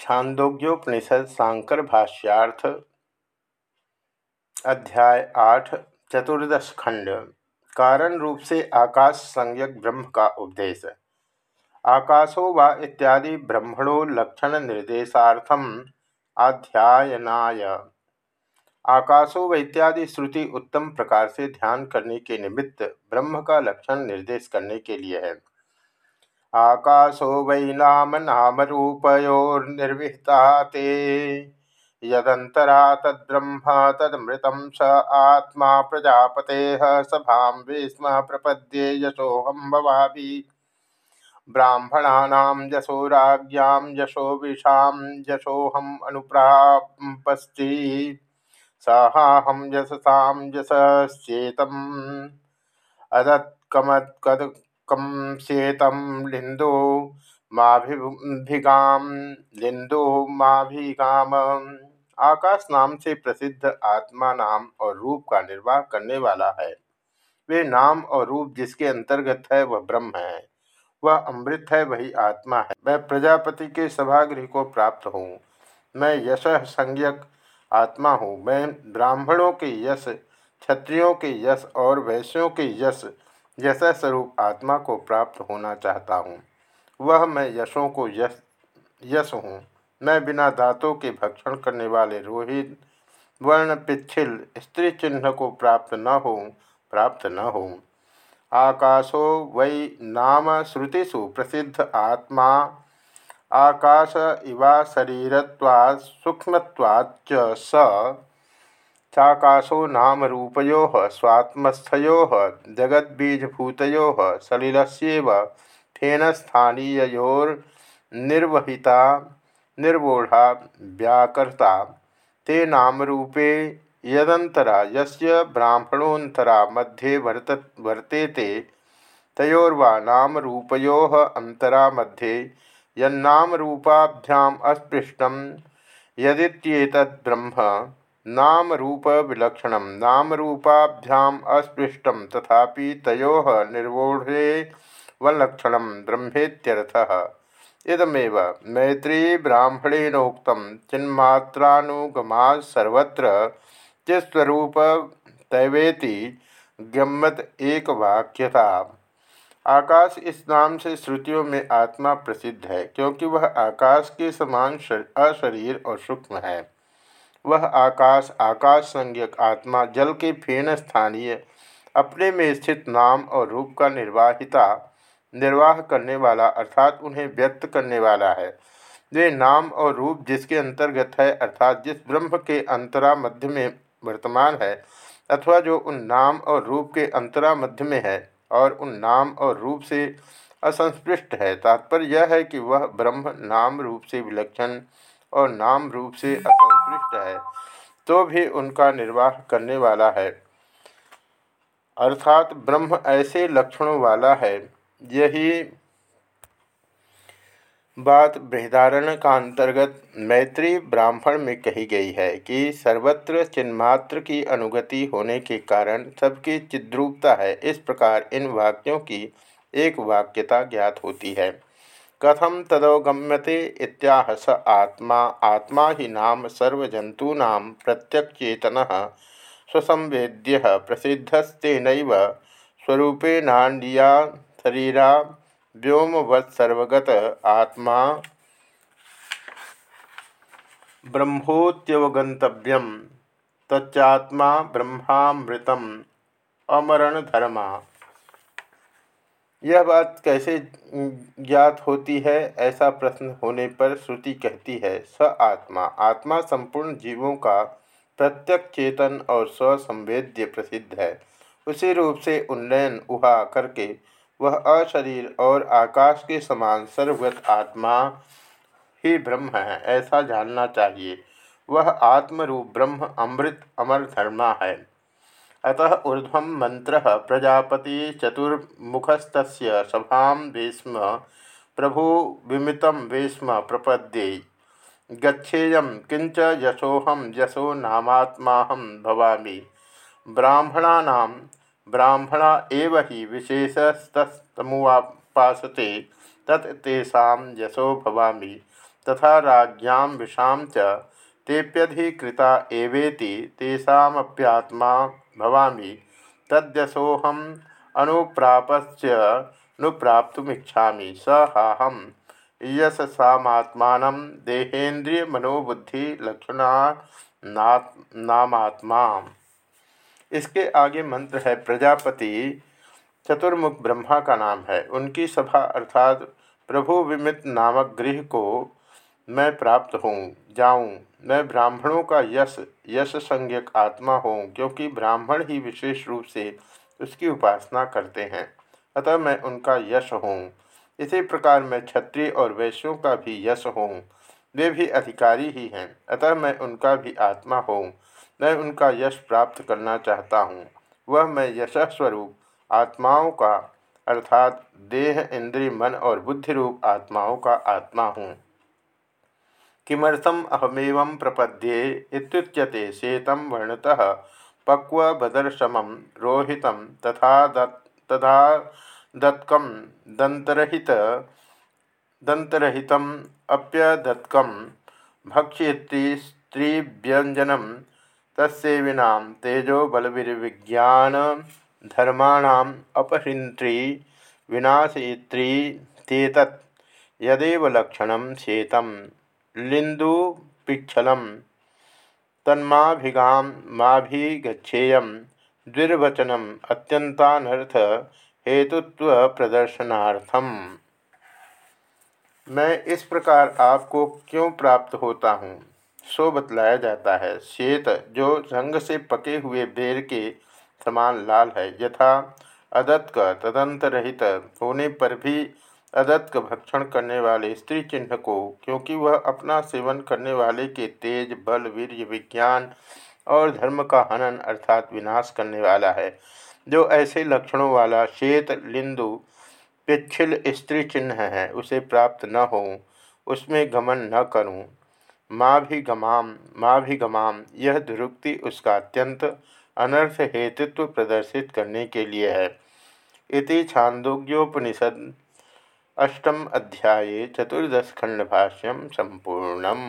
छांदोग्योपनिषद सांकर भाष्यार्थ, अध्याय आठ, चतुर्दश खंड। कारण रूप से आकाश संज्ञक ब्रह्म का उपदेश। आकाशो व इत्यादि ब्रह्मणो लक्षण निर्देशार्थम आध्यायनाय आकाशो व इत्यादि श्रुति उत्तम प्रकार से ध्यान करने के निमित्त ब्रह्म का लक्षण निर्देश करने के लिए है। आकाशो वै नाम नामरूपयोर्निर्विहिता ते यदंतरा तद्ब्रह्म तदमृतं स आत्मा प्रजापते सभां विस्म प्रपद्ये यशोऽहं भवाभि ब्राह्मणानां यशो राज्ञां यशो विषां यशोऽहम् अनुप्रापस्ति। सहाहं यशसां यशस्येतम्। अदत्कमत्कद कम सेतम लिंदो माभिगाम लिंदो माभिगाम। आकाश नाम से प्रसिद्ध आत्मा नाम और रूप का निर्वाह करने वाला है। वे नाम और रूप जिसके अंतर्गत है, वह ब्रह्म है। वह अमृत है, वही आत्मा है। मैं प्रजापति के सभागृह को प्राप्त हूँ। मैं यश संज्ञक आत्मा हूँ। मैं ब्राह्मणों के यश, क्षत्रियों के यश और वैश्यों के यश जैसा स्वरूप आत्मा को प्राप्त होना चाहता हूँ, वह मैं यशों को यश यश हूँ। मैं बिना दांतों के भक्षण करने वाले रोहित वर्ण पिछिल स्त्री चिन्ह को प्राप्त न हो, प्राप्त न हो। आकाशो वै नाम श्रुतिषु प्रसिद्ध आत्मा, आकाश इवा शरीरत्वात् सूक्ष्मत्वाच्च स। चाकाशो नाम रूपयो स्वात्मस्थयो जगद्बीजभूतो सलिलस्येव फेनस्थानीयोर्निर्वहिता निर्वोढ़ा, व्याकर्ता। ते नामरूपे यदंतरा यस्य ब्राह्मणोन्तरा मध्ये वर्त, वर्तेते, तयोर्वा नामरूपयोः अंतरा मध्ये, यन्नामरूपाभ्याम् अस्पृष्टं यदित्येतद्ब्रह्म नाम रूप विलक्षण नाम रूपाभ्याम अस्पृष्ट, तथापि तयो निर्वोढ़े वलक्षण ब्रह्मेत्यर्थः। इदमेव मैत्री ब्राह्मणेनोक्त चिन्मात्रानुगमा सर्वत्र चिस्वरूप तैवेति गम्मत एक वाक्यता आकाश इस नाम से श्रुतियों में आत्मा प्रसिद्ध है, क्योंकि वह आकाश के समान अशरीर और सूक्ष्म है। वह आकाश आकाश संज्ञक आत्मा, जल के फेन स्थानीय, अपने में स्थित नाम और रूप का निर्वाहिता, निर्वाह करने वाला अर्थात उन्हें व्यक्त करने वाला है। वे नाम और रूप जिसके अंतर्गत है अर्थात जिस ब्रह्म के अंतरा मध्य में वर्तमान है, अथवा जो उन नाम और रूप के अंतरा मध्य में है और उन नाम और रूप से असंस्पृष्ट है। तात्पर्य यह है कि वह ब्रह्म नाम रूप से विलक्षण और नाम रूप से असंतुष्ट है तो भी उनका निर्वाह करने वाला है। अर्थात ब्रह्म ऐसे लक्षणों वाला है। यही बात बृहदारण का अंतर्गत मैत्री ब्राह्मण में कही गई है कि सर्वत्र चिन्मात्र की अनुगति होने के कारण सबकी चिद्रूपता है। इस प्रकार इन वाक्यों की एक वाक्यता ज्ञात होती है। कथम तदवगम्यते इत्याह स आत्मा? आत्मा ही नाम सर्वजंतूना प्रत्यक्षेतन स्वसंवेद्य प्रसिद्धस्तेन स्वरूपेणांडिया शरीरा व्योमवत्सर्वगत आत्मा। ब्रह्मोत्यवगंतव्यम तच्चात्मा ब्रह्मामृतम, अमरणधर्मा। यह बात कैसे ज्ञात होती है? ऐसा प्रश्न होने पर श्रुति कहती है, स आत्मा आत्मा संपूर्ण जीवों का प्रत्यक्ष चेतन और स्वसंवेद्य प्रसिद्ध है। उसी रूप से उन्नयन, उहा करके वह अशरीर और आकाश के समान सर्वगत आत्मा ही ब्रह्म है, ऐसा जानना चाहिए। वह आत्मरूप ब्रह्म, अमृत, अमर धर्मा है। अतः ऊर्ध्व मंत्र प्रजापति चतुर्मुखस्त सभा वेस्म प्रभु विमित वेस्म प्रपद्ये। गच्छेय किंच यशोहम यशो नामात्माहम भवामी। ब्राह्मणा ब्राह्मणा एव ही विशेषस्तमुपासते यशो भवामी। तथा राज्ञां विषां च तेप्यधिकृता एवेति तेषामप्यात्मा भवामि। तद्यसोऽहम् अनुप्रापस्य नुप्राप्तुमिच्छामि स हाहम यशसात्मा देहेन्द्रिय मनोबुद्धि लक्षणा नामात्मा इसके आगे मंत्र है, प्रजापति चतुर्मुख ब्रह्मा का नाम है। उनकी सभा अर्थात प्रभु विमित नामक गृह को मैं प्राप्त हूँ, जाऊँ। मैं ब्राह्मणों का यश यश संज्ञक आत्मा हूँ, क्योंकि ब्राह्मण ही विशेष रूप से उसकी उपासना करते हैं। अतः मैं उनका यश हूँ। इसी प्रकार मैं क्षत्रिय और वैश्यों का भी यश हूँ। वे भी अधिकारी ही हैं। अतः मैं उनका भी आत्मा हूँ। मैं उनका यश प्राप्त करना चाहता हूँ। वह मैं यशस्वरूप आत्माओं का, अर्थात देह, इंद्रिय, मन और बुद्धि रूप आत्माओं का आत्मा हूँ। किमर्थम अहमेव प्रपद्ये इत्युच्यते श्वेतं वर्णतः। पक्वबदर्शम रोहित तथा तथा दत्कम दंतरहित दंतरहितम अप्यदत्कम भक्ष्यति स्त्रीव्यंजनम तस्विना तेजो बलविर्विज्ञान धर्माणाम अपहृंत्री विनाशयित्री तेतत्। यदेव लक्षण शेतम लिंदुपिक्षलम तन्माभिगाम माभिगछेय द्विर्वचनम अत्यंतानर्थ हेतुत्व प्रदर्शनार्थम मैं इस प्रकार आपको क्यों प्राप्त होता हूँ? सो बतलाया जाता है। श्वेत, जो रंग से पके हुए बेर के समान लाल है, यथा अदत्त तदंत रहित होने पर भी अदत्त भक्षण करने वाले स्त्री चिन्ह को, क्योंकि वह अपना सेवन करने वाले के तेज, बल, वीर्य, विज्ञान और धर्म का हनन अर्थात विनाश करने वाला है। जो ऐसे लक्षणों वाला श्वेत लिंदु पिछिल स्त्री चिन्ह है, उसे प्राप्त न हो, उसमें गमन न करूँ। माँ भी गमाम, माँ भी गमाम, यह दुरुक्ति उसका अत्यंत अनर्थ हेतुत्व प्रदर्शित करने के लिए है। इति छांदोग्योपनिषद अष्टम अध्याये चतुर्दश खंडभाष्यम संपूर्णम